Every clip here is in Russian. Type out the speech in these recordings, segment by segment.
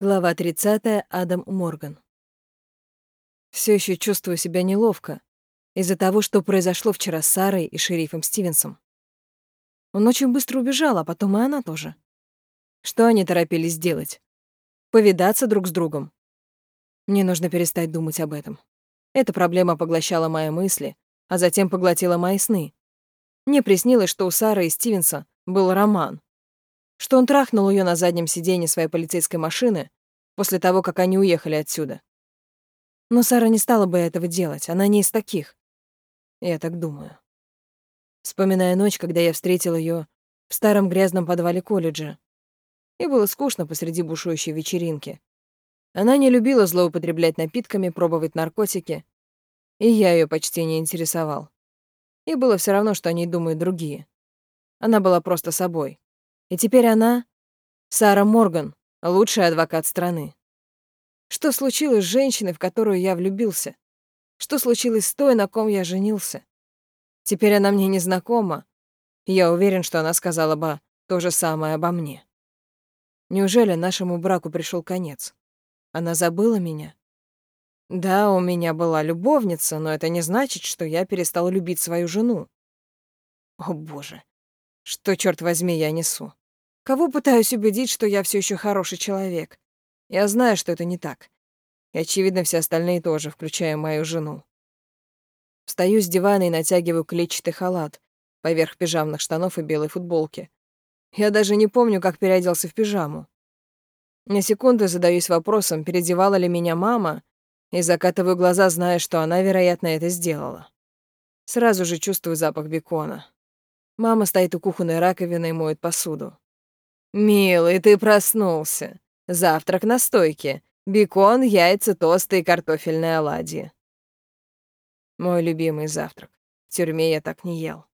Глава 30. Адам Морган. Все еще чувствую себя неловко из-за того, что произошло вчера с Сарой и шерифом Стивенсом. Он очень быстро убежал, а потом и она тоже. Что они торопились сделать? Повидаться друг с другом. Мне нужно перестать думать об этом. Эта проблема поглощала мои мысли, а затем поглотила мои сны. Мне приснилось, что у Сары и Стивенса был роман, что он трахнул ее на заднем сиденье своей полицейской машины после того, как они уехали отсюда. Но Сара не стала бы этого делать, она не из таких. Я так думаю. Вспоминая ночь, когда я встретил ее в старом грязном подвале колледжа. И было скучно посреди бушующей вечеринки. Она не любила злоупотреблять напитками, пробовать наркотики, и я ее почти не интересовал. И было все равно, что о ней думают другие. Она была просто собой. И теперь она — Сара Морган, лучший адвокат страны. Что случилось с женщиной, в которую я влюбился? Что случилось с той, на ком я женился? Теперь она мне не знакома. Я уверен, что она сказала бы то же самое обо мне. Неужели нашему браку пришел конец? Она забыла меня? Да, у меня была любовница, но это не значит, что я перестал любить свою жену. О, боже, что, черт возьми, я несу? Кого пытаюсь убедить, что я все еще хороший человек? Я знаю, что это не так. И, очевидно, все остальные тоже, включая мою жену. Встаю с дивана и натягиваю клетчатый халат поверх пижамных штанов и белой футболки. Я даже не помню, как переоделся в пижаму. На секунду задаюсь вопросом, переодевала ли меня мама, и закатываю глаза, зная, что она, вероятно, это сделала. Сразу же чувствую запах бекона. Мама стоит у кухонной раковины и моет посуду. «Милый, ты проснулся. Завтрак на стойке. Бекон, яйца, тосты и картофельные оладьи». Мой любимый завтрак. В тюрьме я так не ел.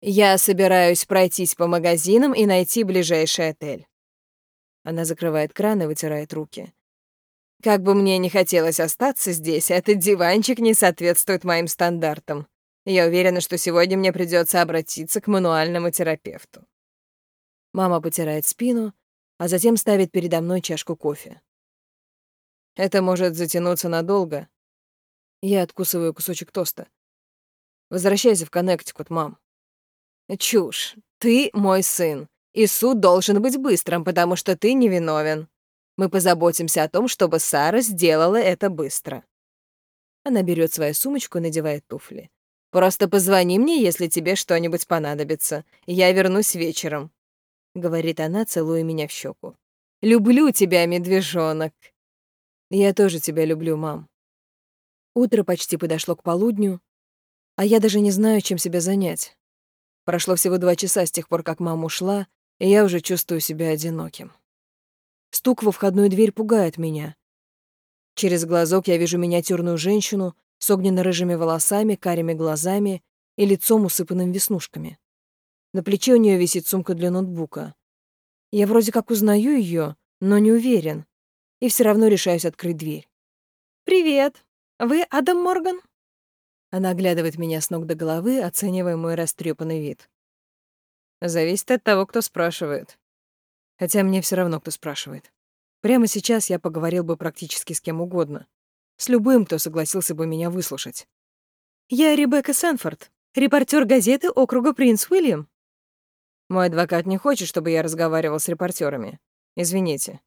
Я собираюсь пройтись по магазинам и найти ближайший отель. Она закрывает кран и вытирает руки. Как бы мне не хотелось остаться здесь, этот диванчик не соответствует моим стандартам. Я уверена, что сегодня мне придется обратиться к мануальному терапевту. Мама потирает спину, а затем ставит передо мной чашку кофе. Это может затянуться надолго. Я откусываю кусочек тоста. Возвращайся в Коннектикут, мам. Чушь. Ты мой сын, и суд должен быть быстрым, потому что ты невиновен. Мы позаботимся о том, чтобы Сара сделала это быстро. Она берет свою сумочку и надевает туфли. Просто позвони мне, если тебе что-нибудь понадобится. Я вернусь вечером», — говорит она, целуя меня в щеку. «Люблю тебя, медвежонок». «Я тоже тебя люблю, мам». Утро почти подошло к полудню, а я даже не знаю, чем себя занять. Прошло всего два часа с тех пор, как мама ушла, и я уже чувствую себя одиноким. Стук во входную дверь пугает меня. Через глазок я вижу миниатюрную женщину с огненно-рыжими волосами, карими глазами и лицом, усыпанным веснушками. На плече у нее висит сумка для ноутбука. Я вроде как узнаю ее, но не уверен, и все равно решаюсь открыть дверь. «Привет! Вы Адам Морган?» Она оглядывает меня с ног до головы, оценивая мой растрепанный вид. Зависит от того, кто спрашивает. Хотя мне все равно, кто спрашивает. Прямо сейчас я поговорил бы практически с кем угодно. С любым, кто согласился бы меня выслушать. «Я Ребекка Сэнфорд, репортер газеты округа Принц Уильям». Мой адвокат не хочет, чтобы я разговаривал с репортерами. Извините.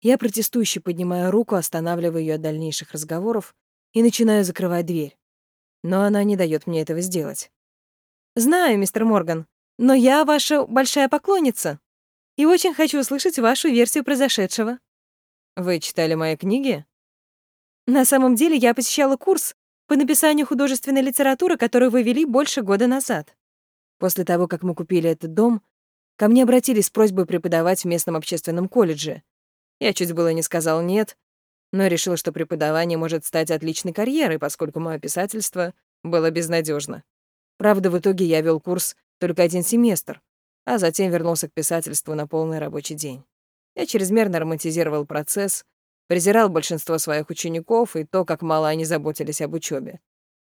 Я протестующе поднимаю руку, останавливаю ее от дальнейших разговоров и начинаю закрывать дверь. Но она не дает мне этого сделать. «Знаю, мистер Морган, но я ваша большая поклонница и очень хочу услышать вашу версию произошедшего». «Вы читали мои книги?» На самом деле я посещала курс по написанию художественной литературы, который вы вели больше года назад. После того, как мы купили этот дом, ко мне обратились с просьбой преподавать в местном общественном колледже. Я чуть было не сказал «нет», но решил, что преподавание может стать отличной карьерой, поскольку мое писательство было безнадежно. Правда, в итоге я вел курс только один семестр, а затем вернулся к писательству на полный рабочий день. Я чрезмерно романтизировал процесс, презирал большинство своих учеников и то, как мало они заботились об учебе.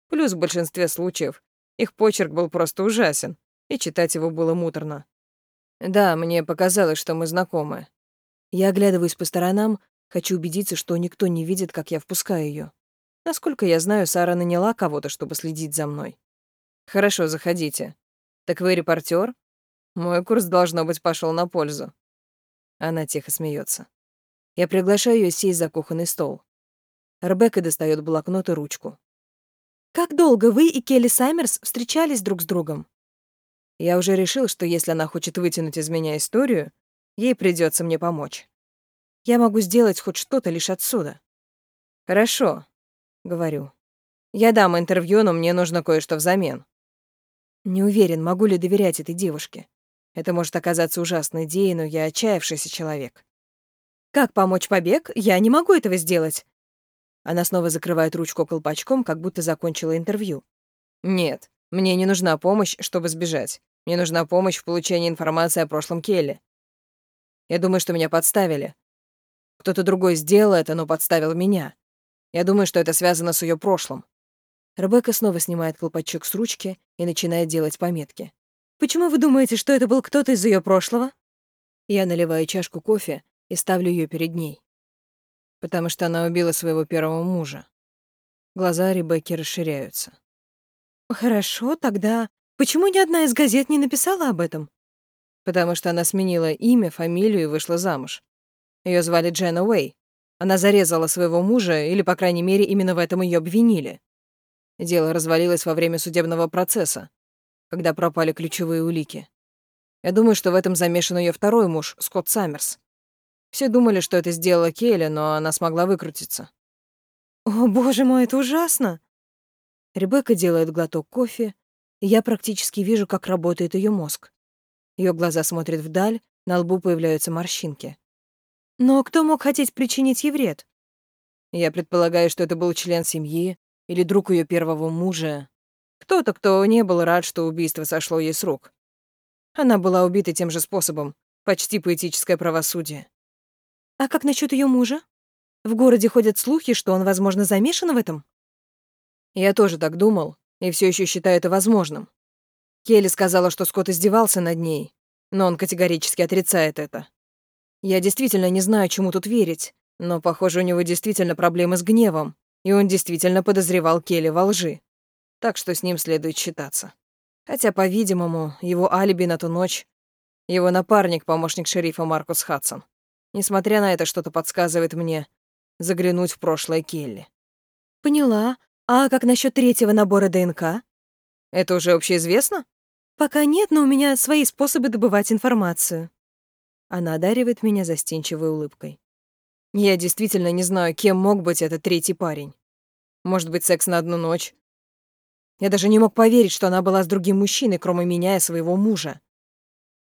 Плюс в большинстве случаев их почерк был просто ужасен, и читать его было муторно. Да, мне показалось, что мы знакомы. Я оглядываюсь по сторонам, Хочу убедиться, что никто не видит, как я впускаю ее. Насколько я знаю, Сара наняла кого-то, чтобы следить за мной. Хорошо, заходите. Так вы репортер? Мой курс, должно быть, пошел на пользу. Она тихо смеется. Я приглашаю ее сесть за кухонный стол. Ребекка достает блокнот и ручку. «Как долго вы и Келли Саймерс встречались друг с другом?» Я уже решил, что если она хочет вытянуть из меня историю, ей придется мне помочь. Я могу сделать хоть что-то лишь отсюда. «Хорошо», — говорю. «Я дам интервью, но мне нужно кое-что взамен». Не уверен, могу ли доверять этой девушке. Это может оказаться ужасной идеей, но я отчаявшийся человек. Как помочь побег? Я не могу этого сделать. Она снова закрывает ручку колпачком, как будто закончила интервью. Нет, мне не нужна помощь, чтобы сбежать. Мне нужна помощь в получении информации о прошлом Келли. Я думаю, что меня подставили. Кто-то другой сделал это, но подставил меня. Я думаю, что это связано с ее прошлым. Ребекка снова снимает колпачок с ручки и начинает делать пометки. «Почему вы думаете, что это был кто-то из ее прошлого?» Я наливаю чашку кофе и ставлю ее перед ней. Потому что она убила своего первого мужа. Глаза Ребекки расширяются. Хорошо, тогда почему ни одна из газет не написала об этом? Потому что она сменила имя, фамилию и вышла замуж. Ее звали Дженна Уэй. Она зарезала своего мужа, или, по крайней мере, именно в этом ее обвинили. Дело развалилось во время судебного процесса, когда пропали ключевые улики. Я думаю, что в этом замешан ее второй муж, Скотт Саммерс. Все думали, что это сделала Келли, но она смогла выкрутиться. «О, боже мой, это ужасно!» Ребекка делает глоток кофе, и я практически вижу, как работает ее мозг. Ее глаза смотрят вдаль, на лбу появляются морщинки. «Но кто мог хотеть причинить ей вред?» Я предполагаю, что это был член семьи или друг ее первого мужа. Кто-то, кто не был рад, что убийство сошло ей с рук. Она была убита тем же способом. Почти поэтическое правосудие. А как насчет ее мужа? В городе ходят слухи, что он, возможно, замешан в этом? Я тоже так думал, и все еще считаю это возможным. Келли сказала, что Скотт издевался над ней, но он категорически отрицает это. Я действительно не знаю, чему тут верить, но, похоже, у него действительно проблемы с гневом, и он действительно подозревал Келли во лжи. Так что с ним следует считаться. Хотя, по-видимому, его алиби на ту ночь — его напарник, помощник шерифа Маркус Хадсон. Несмотря на это, что-то подсказывает мне заглянуть в прошлое Келли. Поняла. А как насчет третьего набора ДНК? Это уже общеизвестно? Пока нет, но у меня свои способы добывать информацию. Она одаривает меня застенчивой улыбкой. Я действительно не знаю, кем мог быть этот третий парень. Может быть, секс на одну ночь. Я даже не мог поверить, что она была с другим мужчиной, кроме меня и своего мужа.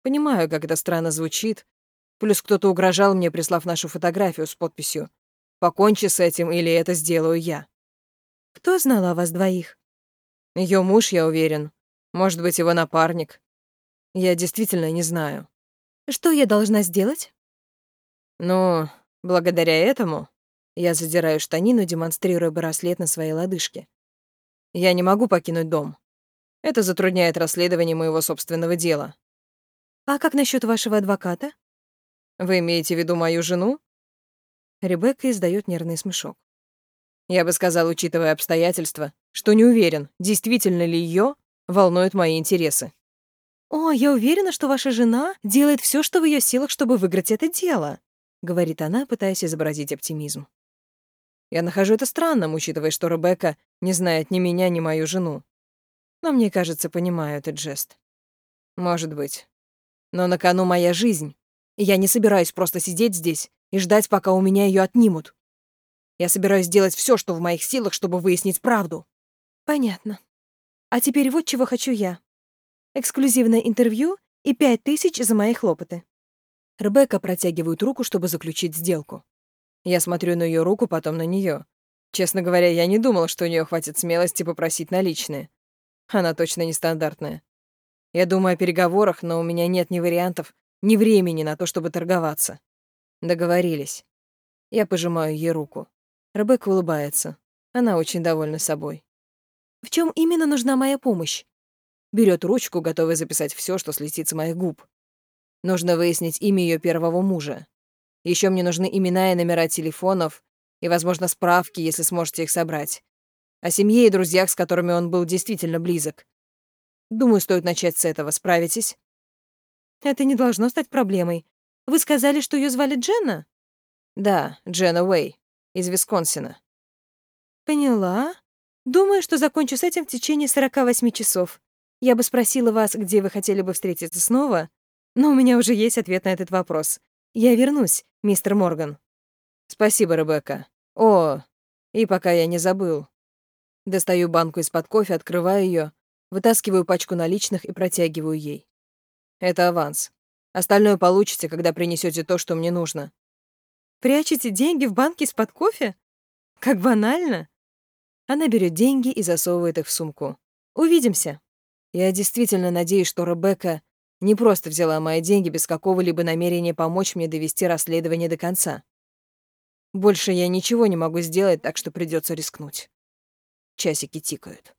Понимаю, как это странно звучит, Плюс кто-то угрожал мне, прислав нашу фотографию с подписью «Покончи с этим, или это сделаю я». Кто знал о вас двоих? Ее муж, я уверен. Может быть, его напарник. Я действительно не знаю. Что я должна сделать? Ну, благодаря этому я задираю штанину, демонстрируя браслет на своей лодыжке. Я не могу покинуть дом. Это затрудняет расследование моего собственного дела. А как насчет вашего адвоката? Вы имеете в виду мою жену? Ребекка издает нервный смешок. Я бы сказал, учитывая обстоятельства, что не уверен, действительно ли ее волнуют мои интересы. «О, я уверена, что ваша жена делает все, что в ее силах, чтобы выиграть это дело», — говорит она, пытаясь изобразить оптимизм. Я нахожу это странным, учитывая, что Ребекка не знает ни меня, ни мою жену. Но мне кажется, понимаю этот жест. Может быть. Но на кону моя жизнь, и я не собираюсь просто сидеть здесь и ждать, пока у меня ее отнимут. Я собираюсь сделать все, что в моих силах, чтобы выяснить правду. Понятно. А теперь вот чего хочу я. Эксклюзивное интервью и пять тысяч за мои хлопоты. Ребекка протягивает руку, чтобы заключить сделку. Я смотрю на ее руку, потом на нее. Честно говоря, я не думал, что у нее хватит смелости попросить наличные. Она точно нестандартная. Я думаю о переговорах, но у меня нет ни вариантов, ни времени на то, чтобы торговаться. Договорились. Я пожимаю ей руку. Ребекка улыбается. Она очень довольна собой. В чем именно нужна моя помощь? Берет ручку, готовая записать все, что слетит с моих губ. Нужно выяснить имя ее первого мужа. Еще мне нужны имена и номера телефонов, и, возможно, справки, если сможете их собрать. О семье и друзьях, с которыми он был действительно близок. Думаю, стоит начать с этого. Справитесь? Это не должно стать проблемой. Вы сказали, что ее звали Дженна? Да, Дженна Уэй, из Висконсина. Поняла. Думаю, что закончу с этим в течение 48 часов. Я бы спросила вас, где вы хотели бы встретиться снова, но у меня уже есть ответ на этот вопрос. Я вернусь, мистер Морган. Спасибо, Ребекка. О, и пока я не забыл. Достаю банку из-под кофе, открываю ее, вытаскиваю пачку наличных и протягиваю ей. Это аванс. Остальное получите, когда принесете то, что мне нужно. Прячете деньги в банке из-под кофе? Как банально. Она берет деньги и засовывает их в сумку. Увидимся. Я действительно надеюсь, что Ребекка не просто взяла мои деньги без какого-либо намерения помочь мне довести расследование до конца. Больше я ничего не могу сделать, так что придется рискнуть. Часики тикают.